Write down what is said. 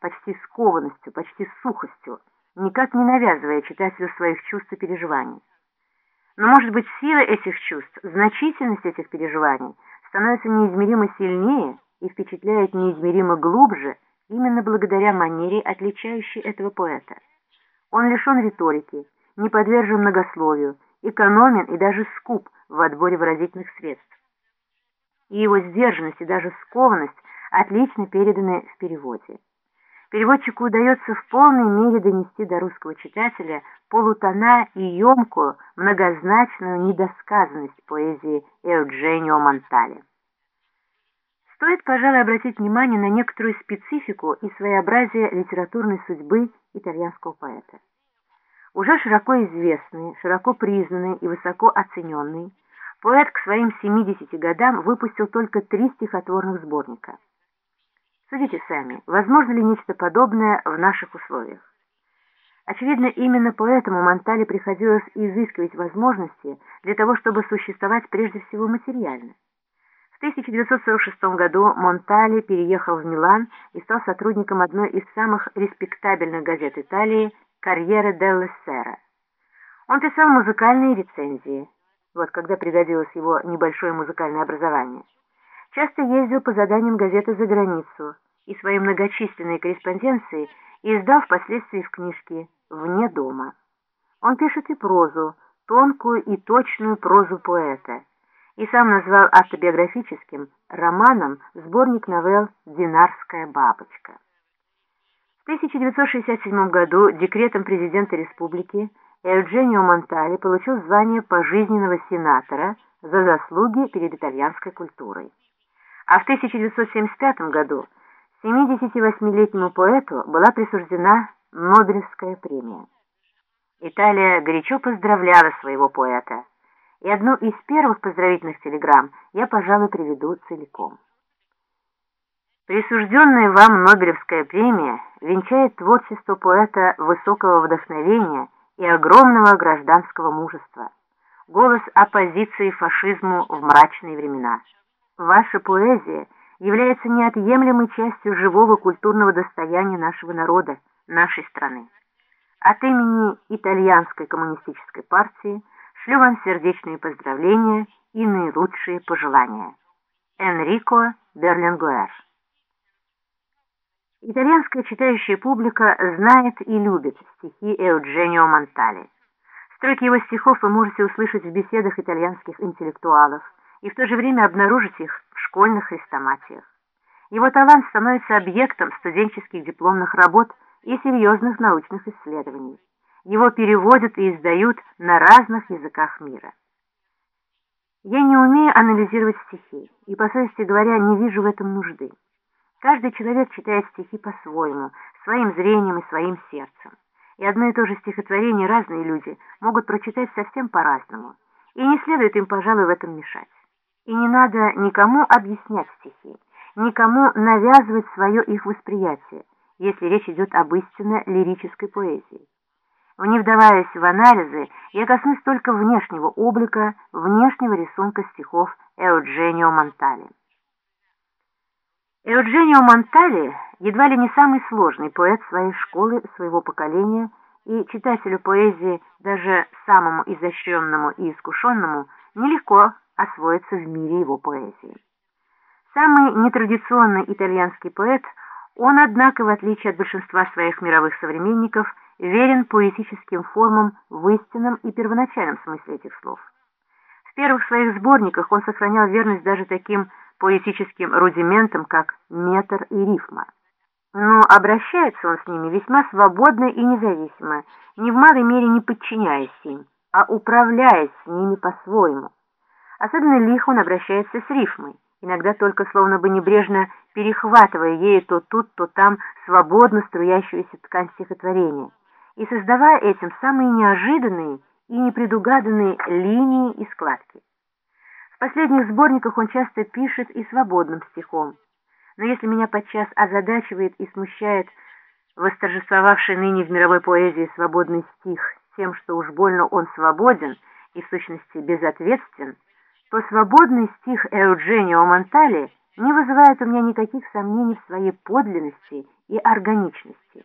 почти скованностью, почти сухостью, никак не навязывая читателю своих чувств и переживаний. Но, может быть, сила этих чувств, значительность этих переживаний становится неизмеримо сильнее и впечатляет неизмеримо глубже именно благодаря манере, отличающей этого поэта. Он лишен риторики, не подвержен многословию, экономен и даже скуп в отборе выразительных средств. И его сдержанность и даже скованность отлично переданы в переводе. Переводчику удается в полной мере донести до русского читателя полутона и емкую, многозначную недосказанность поэзии Эудженио Монтале. Стоит, пожалуй, обратить внимание на некоторую специфику и своеобразие литературной судьбы итальянского поэта. Уже широко известный, широко признанный и высоко оцененный, поэт к своим 70 годам выпустил только три стихотворных сборника – Судите сами, возможно ли нечто подобное в наших условиях? Очевидно, именно поэтому Монтале приходилось изыскивать возможности для того, чтобы существовать прежде всего материально. В 1946 году Монтале переехал в Милан и стал сотрудником одной из самых респектабельных газет Италии «Карьера делла Сера». Он писал музыкальные рецензии, вот когда пригодилось его небольшое музыкальное образование часто ездил по заданиям газеты за границу и свои многочисленные корреспонденции издал впоследствии в книжке «Вне дома». Он пишет и прозу, тонкую и точную прозу поэта, и сам назвал автобиографическим романом сборник новелл «Динарская бабочка». В 1967 году декретом президента республики Евгенио Монтали получил звание пожизненного сенатора за заслуги перед итальянской культурой а в 1975 году 78-летнему поэту была присуждена Нобелевская премия. Италия горячо поздравляла своего поэта, и одну из первых поздравительных телеграмм я, пожалуй, приведу целиком. Присужденная вам Нобелевская премия венчает творчество поэта высокого вдохновения и огромного гражданского мужества, голос оппозиции фашизму в мрачные времена. Ваша поэзия является неотъемлемой частью живого культурного достояния нашего народа, нашей страны. От имени Итальянской коммунистической партии шлю вам сердечные поздравления и наилучшие пожелания. Энрико Берлингуэр Итальянская читающая публика знает и любит стихи Эудженио Монтали. Строки его стихов вы можете услышать в беседах итальянских интеллектуалов, и в то же время обнаружить их в школьных хрестоматиях. Его талант становится объектом студенческих дипломных работ и серьезных научных исследований. Его переводят и издают на разных языках мира. Я не умею анализировать стихи, и, по совести говоря, не вижу в этом нужды. Каждый человек читает стихи по-своему, своим зрением и своим сердцем. И одно и то же стихотворение разные люди могут прочитать совсем по-разному, и не следует им, пожалуй, в этом мешать. И не надо никому объяснять стихи, никому навязывать свое их восприятие, если речь идет об истинно лирической поэзии. Не вдаваясь в анализы, я коснусь только внешнего облика, внешнего рисунка стихов Эудженио Монтали. Эудженио Монтали едва ли не самый сложный поэт своей школы, своего поколения, и читателю поэзии, даже самому изощренному и искушенному, нелегко освоиться в мире его поэзии. Самый нетрадиционный итальянский поэт, он, однако, в отличие от большинства своих мировых современников, верен поэтическим формам в истинном и первоначальном смысле этих слов. В первых своих сборниках он сохранял верность даже таким поэтическим рудиментам, как метр и рифма. Но обращается он с ними весьма свободно и независимо, ни в малой мере не подчиняясь им, а управляясь с ними по-своему. Особенно лихо он обращается с рифмой, иногда только словно бы небрежно перехватывая ею то тут, то там свободно струящуюся ткань стихотворения и создавая этим самые неожиданные и непредугаданные линии и складки. В последних сборниках он часто пишет и свободным стихом, но если меня подчас озадачивает и смущает восторжествовавший ныне в мировой поэзии свободный стих тем, что уж больно он свободен и в сущности безответствен, то свободный стих Эудженио Монтали не вызывает у меня никаких сомнений в своей подлинности и органичности.